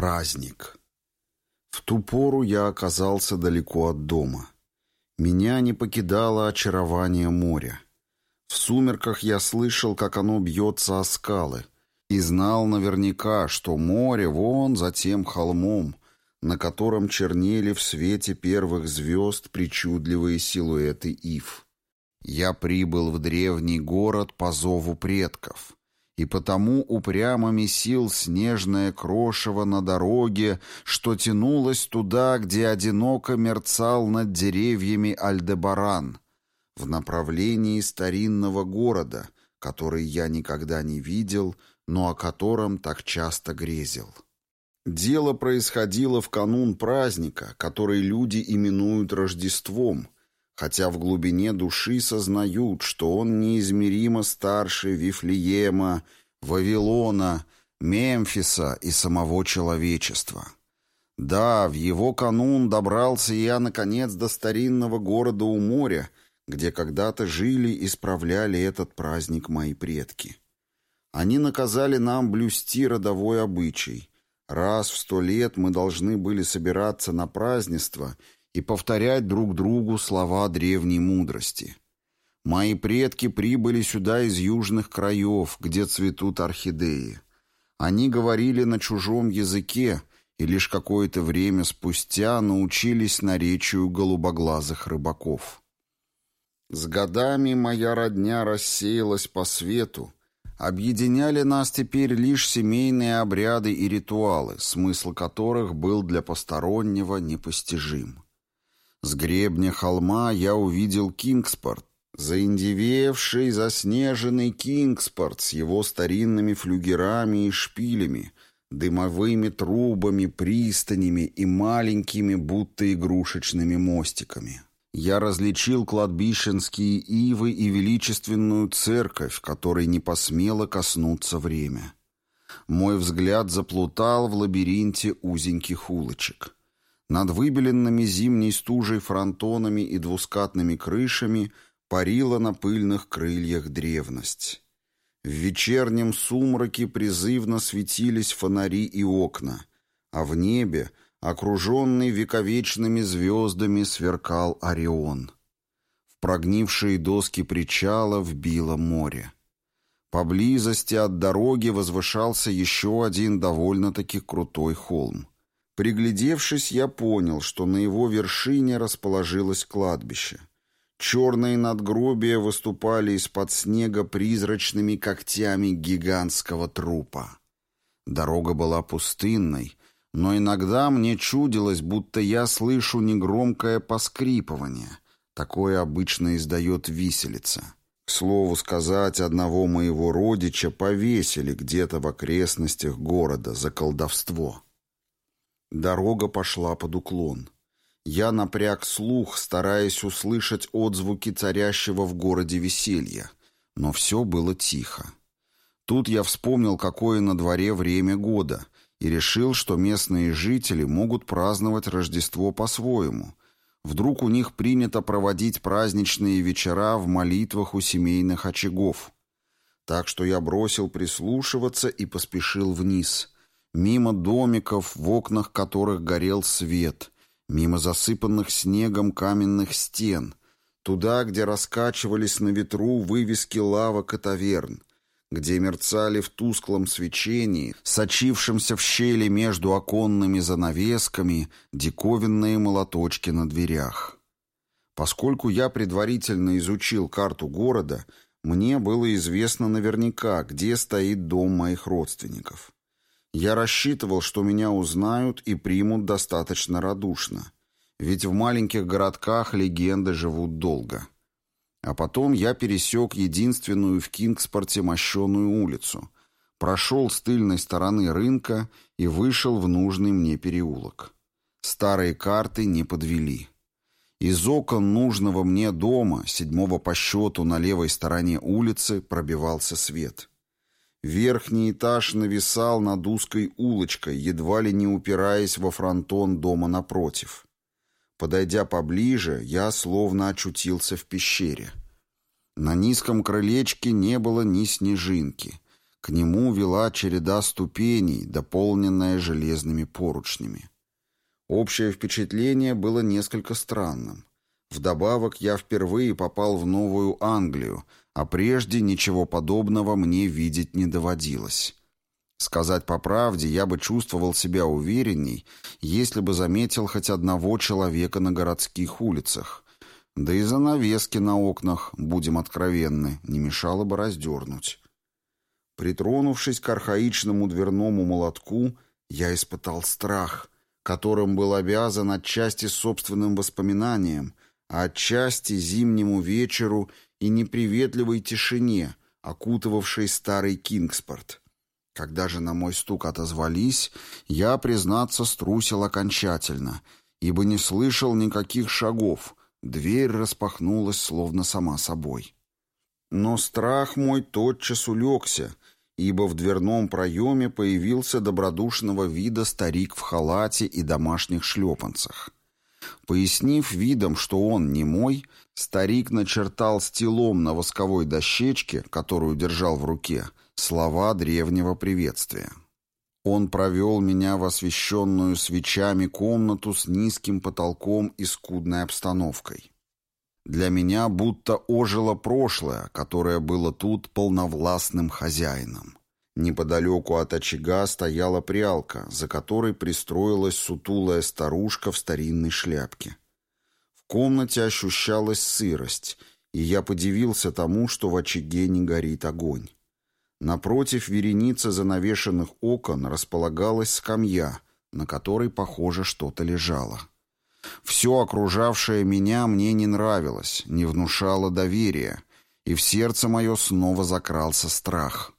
Праздник. В ту пору я оказался далеко от дома. Меня не покидало очарование моря. В сумерках я слышал, как оно бьется о скалы, и знал наверняка, что море вон за тем холмом, на котором чернели в свете первых звезд причудливые силуэты ив. Я прибыл в древний город по зову предков — и потому упрямо месил снежное крошево на дороге, что тянулось туда, где одиноко мерцал над деревьями Альдебаран, в направлении старинного города, который я никогда не видел, но о котором так часто грезил. Дело происходило в канун праздника, который люди именуют Рождеством, хотя в глубине души сознают, что он неизмеримо старше Вифлеема, Вавилона, Мемфиса и самого человечества. Да, в его канун добрался я, наконец, до старинного города у моря, где когда-то жили и справляли этот праздник мои предки. Они наказали нам блюсти родовой обычай. Раз в сто лет мы должны были собираться на празднество — и повторять друг другу слова древней мудрости. Мои предки прибыли сюда из южных краев, где цветут орхидеи. Они говорили на чужом языке и лишь какое-то время спустя научились наречию голубоглазых рыбаков. С годами моя родня рассеялась по свету, Объединяли нас теперь лишь семейные обряды и ритуалы, смысл которых был для постороннего непостижим. С гребня холма я увидел Кингспорт, заиндевевший, заснеженный Кингспорт с его старинными флюгерами и шпилями, дымовыми трубами, пристанями и маленькими, будто игрушечными мостиками. Я различил кладбищенские ивы и величественную церковь, которой не посмело коснуться время. Мой взгляд заплутал в лабиринте узеньких улочек. Над выбеленными зимней стужей фронтонами и двускатными крышами парила на пыльных крыльях древность. В вечернем сумраке призывно светились фонари и окна, а в небе, окруженный вековечными звездами, сверкал Орион. В прогнившие доски причала вбило море. Поблизости от дороги возвышался еще один довольно-таки крутой холм. Приглядевшись, я понял, что на его вершине расположилось кладбище. Черные надгробия выступали из-под снега призрачными когтями гигантского трупа. Дорога была пустынной, но иногда мне чудилось, будто я слышу негромкое поскрипывание. Такое обычно издает виселица. К слову сказать, одного моего родича повесили где-то в окрестностях города за колдовство. Дорога пошла под уклон. Я напряг слух, стараясь услышать отзвуки царящего в городе веселья. Но все было тихо. Тут я вспомнил, какое на дворе время года, и решил, что местные жители могут праздновать Рождество по-своему. Вдруг у них принято проводить праздничные вечера в молитвах у семейных очагов. Так что я бросил прислушиваться и поспешил вниз — мимо домиков, в окнах которых горел свет, мимо засыпанных снегом каменных стен, туда, где раскачивались на ветру вывески лавок и таверн, где мерцали в тусклом свечении, сочившемся в щели между оконными занавесками, диковинные молоточки на дверях. Поскольку я предварительно изучил карту города, мне было известно наверняка, где стоит дом моих родственников. Я рассчитывал, что меня узнают и примут достаточно радушно. Ведь в маленьких городках легенды живут долго. А потом я пересек единственную в Кингспорте мощеную улицу, прошел с тыльной стороны рынка и вышел в нужный мне переулок. Старые карты не подвели. Из окон нужного мне дома, седьмого по счету на левой стороне улицы, пробивался свет. Верхний этаж нависал над узкой улочкой, едва ли не упираясь во фронтон дома напротив. Подойдя поближе, я словно очутился в пещере. На низком крылечке не было ни снежинки. К нему вела череда ступеней, дополненная железными поручнями. Общее впечатление было несколько странным. Вдобавок я впервые попал в Новую Англию, а прежде ничего подобного мне видеть не доводилось. Сказать по правде, я бы чувствовал себя уверенней, если бы заметил хоть одного человека на городских улицах. Да и занавески на окнах, будем откровенны, не мешало бы раздернуть. Притронувшись к архаичному дверному молотку, я испытал страх, которым был обязан отчасти собственным воспоминаниям, отчасти зимнему вечеру и неприветливой тишине, окутывавшей старый Кингспорт. Когда же на мой стук отозвались, я, признаться, струсил окончательно, ибо не слышал никаких шагов, дверь распахнулась словно сама собой. Но страх мой тотчас улегся, ибо в дверном проеме появился добродушного вида старик в халате и домашних шлепанцах. Пояснив видом, что он не мой, старик начертал стилом на восковой дощечке, которую держал в руке, слова древнего приветствия. Он провел меня в освещенную свечами комнату с низким потолком и скудной обстановкой. Для меня будто ожило прошлое, которое было тут полновластным хозяином. Неподалеку от очага стояла прялка, за которой пристроилась сутулая старушка в старинной шляпке. В комнате ощущалась сырость, и я подивился тому, что в очаге не горит огонь. Напротив вереницы занавешенных окон располагалась скамья, на которой, похоже, что-то лежало. Все окружавшее меня мне не нравилось, не внушало доверия, и в сердце мое снова закрался страх.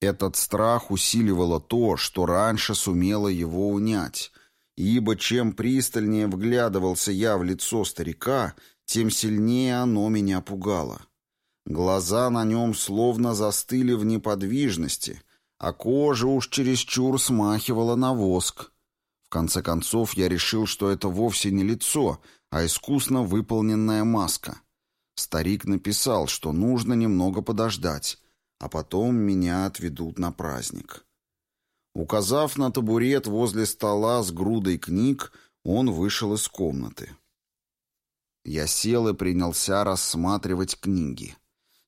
Этот страх усиливало то, что раньше сумело его унять, ибо чем пристальнее вглядывался я в лицо старика, тем сильнее оно меня пугало. Глаза на нем словно застыли в неподвижности, а кожа уж чересчур смахивала на воск. В конце концов я решил, что это вовсе не лицо, а искусно выполненная маска. Старик написал, что нужно немного подождать, а потом меня отведут на праздник. Указав на табурет возле стола с грудой книг, он вышел из комнаты. Я сел и принялся рассматривать книги.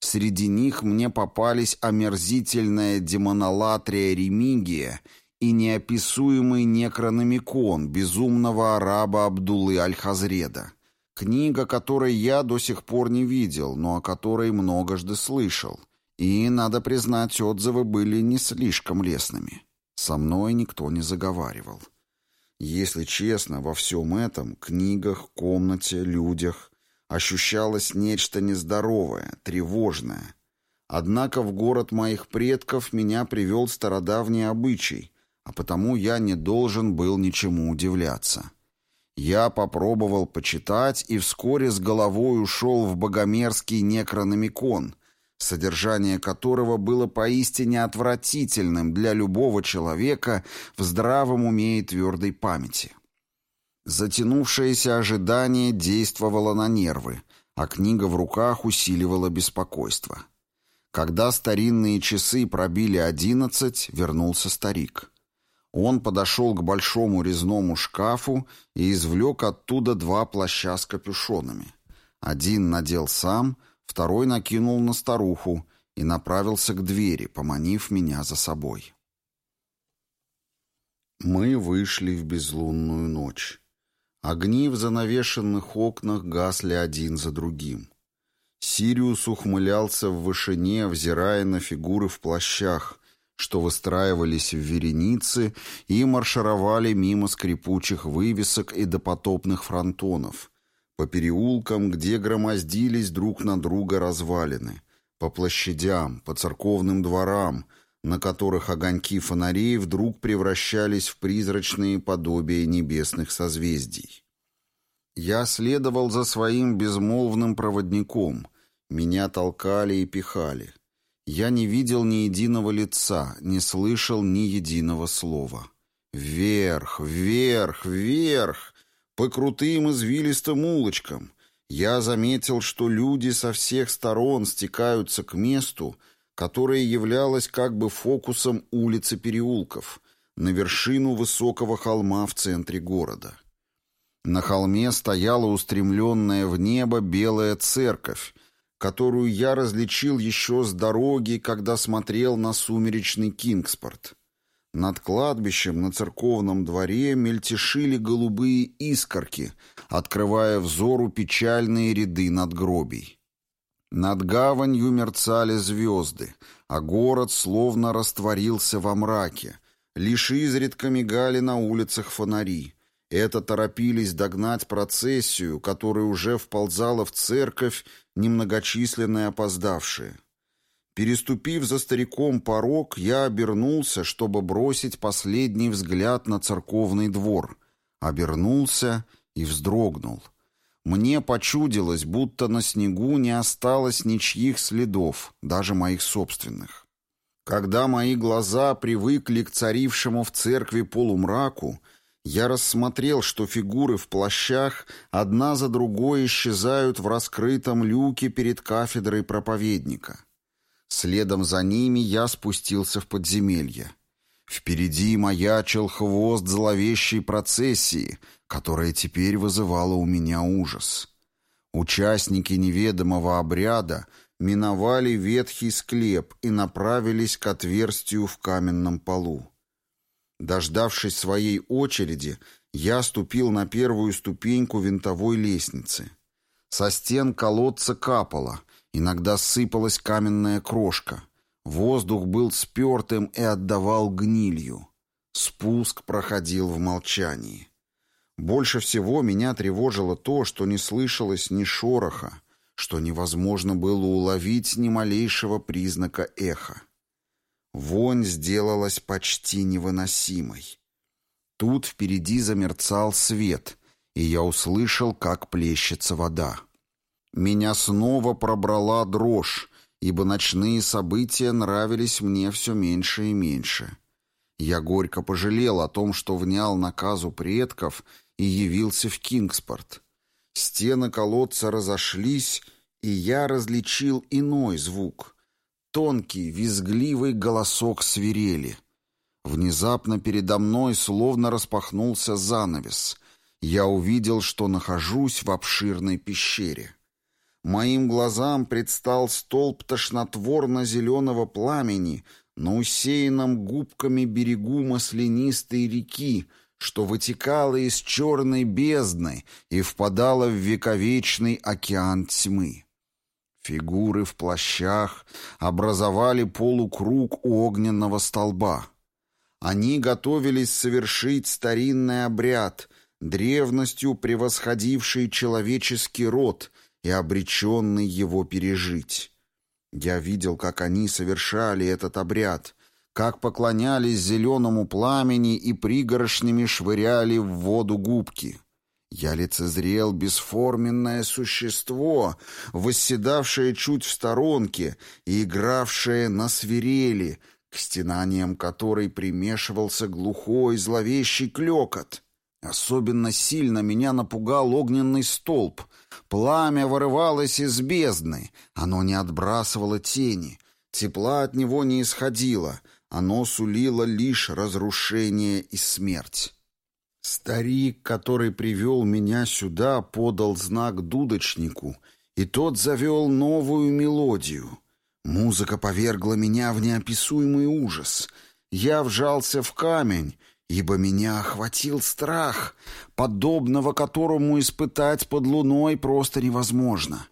Среди них мне попались омерзительная демонолатрия Ремигия и неописуемый некрономикон безумного араба Абдулы Аль-Хазреда. Книга, которой я до сих пор не видел, но о которой многожды слышал. И, надо признать, отзывы были не слишком лестными. Со мной никто не заговаривал. Если честно, во всем этом — книгах, комнате, людях Ощущалось нечто нездоровое, тревожное. Однако в город моих предков меня привел стародавний обычай, а потому я не должен был ничему удивляться. Я попробовал почитать и вскоре с головой ушел в богомерзкий некрономикон, содержание которого было поистине отвратительным для любого человека в здравом уме и твердой памяти. Затянувшееся ожидание действовало на нервы, а книга в руках усиливала беспокойство. Когда старинные часы пробили одиннадцать, вернулся старик. Он подошел к большому резному шкафу и извлек оттуда два плаща с капюшонами. Один надел сам, второй накинул на старуху и направился к двери, поманив меня за собой. Мы вышли в безлунную ночь. Огни в занавешенных окнах гасли один за другим. Сириус ухмылялся в вышине, взирая на фигуры в плащах, что выстраивались в вереницы и маршировали мимо скрипучих вывесок и допотопных фронтонов, по переулкам, где громоздились друг на друга развалины, по площадям, по церковным дворам — на которых огоньки фонарей вдруг превращались в призрачные подобия небесных созвездий. Я следовал за своим безмолвным проводником, меня толкали и пихали. Я не видел ни единого лица, не слышал ни единого слова. Вверх, вверх, вверх, по крутым извилистым улочкам. Я заметил, что люди со всех сторон стекаются к месту, которая являлась как бы фокусом улиц и переулков, на вершину высокого холма в центре города. На холме стояла устремленная в небо белая церковь, которую я различил еще с дороги, когда смотрел на сумеречный Кингспорт. Над кладбищем на церковном дворе мельтешили голубые искорки, открывая взору печальные ряды надгробий. Над гаванью мерцали звезды, а город словно растворился во мраке. Лишь изредка мигали на улицах фонари. Это торопились догнать процессию, которая уже вползала в церковь, немногочисленные опоздавшие. Переступив за стариком порог, я обернулся, чтобы бросить последний взгляд на церковный двор. Обернулся и вздрогнул. Мне почудилось, будто на снегу не осталось ничьих следов, даже моих собственных. Когда мои глаза привыкли к царившему в церкви полумраку, я рассмотрел, что фигуры в плащах одна за другой исчезают в раскрытом люке перед кафедрой проповедника. Следом за ними я спустился в подземелье. Впереди маячил хвост зловещей процессии, которая теперь вызывала у меня ужас. Участники неведомого обряда миновали ветхий склеп и направились к отверстию в каменном полу. Дождавшись своей очереди, я ступил на первую ступеньку винтовой лестницы. Со стен колодца капало, Иногда сыпалась каменная крошка. Воздух был спертым и отдавал гнилью. Спуск проходил в молчании. Больше всего меня тревожило то, что не слышалось ни шороха, что невозможно было уловить ни малейшего признака эха. Вонь сделалась почти невыносимой. Тут впереди замерцал свет, и я услышал, как плещется вода. Меня снова пробрала дрожь, ибо ночные события нравились мне все меньше и меньше. Я горько пожалел о том, что внял наказу предков и явился в Кингспорт. Стены колодца разошлись, и я различил иной звук. Тонкий, визгливый голосок свирели. Внезапно передо мной словно распахнулся занавес. Я увидел, что нахожусь в обширной пещере. Моим глазам предстал столб тошнотворно-зеленого пламени на усеянном губками берегу маслянистой реки, что вытекало из черной бездны и впадало в вековечный океан тьмы. Фигуры в плащах образовали полукруг у огненного столба. Они готовились совершить старинный обряд, древностью превосходивший человеческий род — и обреченный его пережить. Я видел, как они совершали этот обряд, как поклонялись зеленому пламени и пригоршнями швыряли в воду губки. Я лицезрел бесформенное существо, восседавшее чуть в сторонке и игравшее на свирели, к стенаниям которой примешивался глухой зловещий клекот. Особенно сильно меня напугал огненный столб, Пламя вырывалось из бездны, оно не отбрасывало тени, тепла от него не исходило, оно сулило лишь разрушение и смерть. Старик, который привел меня сюда, подал знак дудочнику, и тот завел новую мелодию. Музыка повергла меня в неописуемый ужас. Я вжался в камень, ибо меня охватил страх, подобного которому испытать под луной просто невозможно.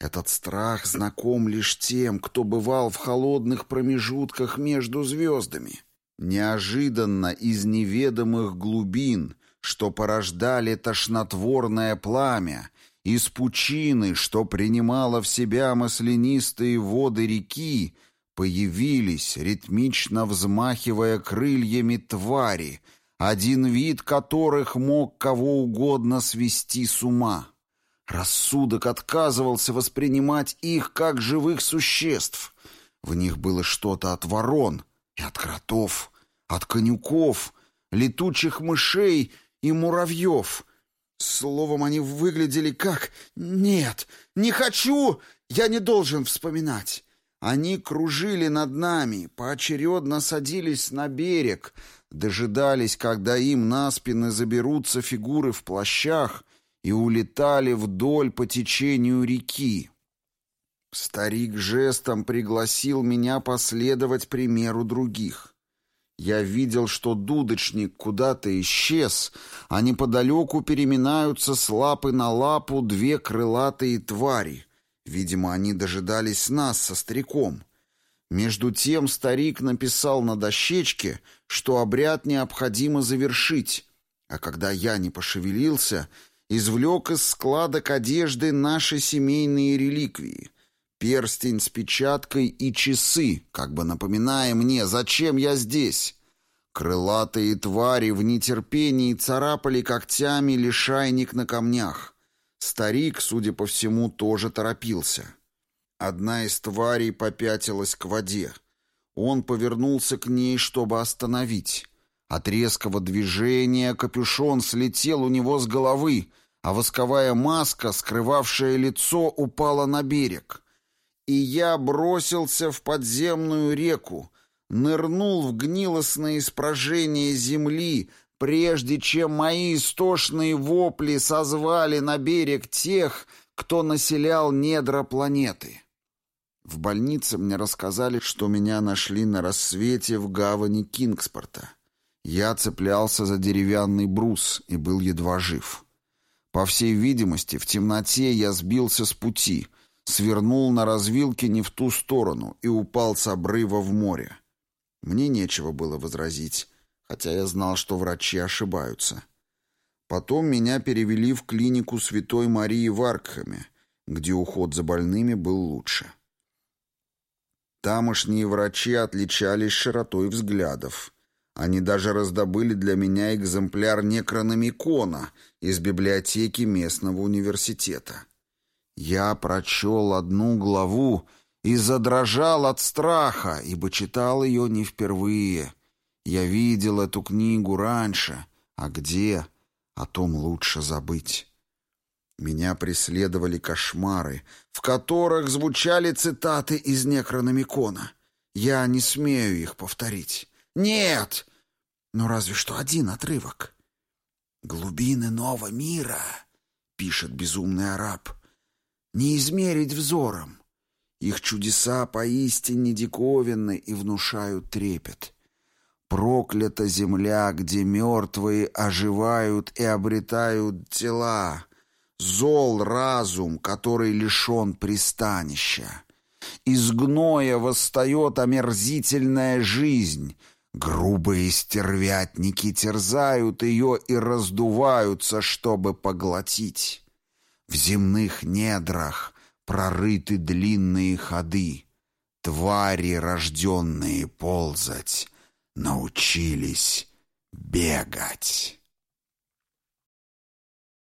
Этот страх знаком лишь тем, кто бывал в холодных промежутках между звездами. Неожиданно из неведомых глубин, что порождали тошнотворное пламя, из пучины, что принимала в себя маслянистые воды реки, Появились, ритмично взмахивая крыльями твари, один вид которых мог кого угодно свести с ума. Рассудок отказывался воспринимать их как живых существ. В них было что-то от ворон и от кротов, от конюков, летучих мышей и муравьев. Словом, они выглядели как... Нет, не хочу! Я не должен вспоминать. Они кружили над нами, поочередно садились на берег, дожидались, когда им на спины заберутся фигуры в плащах и улетали вдоль по течению реки. Старик жестом пригласил меня последовать примеру других. Я видел, что дудочник куда-то исчез, а неподалеку переминаются с лапы на лапу две крылатые твари. Видимо, они дожидались нас со стариком. Между тем старик написал на дощечке, что обряд необходимо завершить, а когда я не пошевелился, извлек из складок одежды наши семейные реликвии — перстень с печаткой и часы, как бы напоминая мне, зачем я здесь. Крылатые твари в нетерпении царапали когтями лишайник на камнях. Старик, судя по всему, тоже торопился. Одна из тварей попятилась к воде. Он повернулся к ней, чтобы остановить. От резкого движения капюшон слетел у него с головы, а восковая маска, скрывавшая лицо, упала на берег. И я бросился в подземную реку, нырнул в гнилостное испражение земли, прежде чем мои истошные вопли созвали на берег тех, кто населял недра планеты. В больнице мне рассказали, что меня нашли на рассвете в гавани Кингспорта. Я цеплялся за деревянный брус и был едва жив. По всей видимости, в темноте я сбился с пути, свернул на развилке не в ту сторону и упал с обрыва в море. Мне нечего было возразить, хотя я знал, что врачи ошибаются. Потом меня перевели в клинику Святой Марии в Аркхаме, где уход за больными был лучше. Тамошние врачи отличались широтой взглядов. Они даже раздобыли для меня экземпляр некрономикона из библиотеки местного университета. Я прочел одну главу и задрожал от страха, ибо читал ее не впервые. Я видел эту книгу раньше, а где, о том лучше забыть. Меня преследовали кошмары, в которых звучали цитаты из Некрономикона. Я не смею их повторить. Нет! Ну, разве что один отрывок. «Глубины нового мира», — пишет безумный араб, — «не измерить взором. Их чудеса поистине диковинны и внушают трепет. Проклята земля, где мертвые оживают и обретают тела». Зол разум, который лишен пристанища. Из гноя восстает омерзительная жизнь. Грубые стервятники терзают ее и раздуваются, чтобы поглотить. В земных недрах прорыты длинные ходы. Твари, рожденные ползать, научились бегать.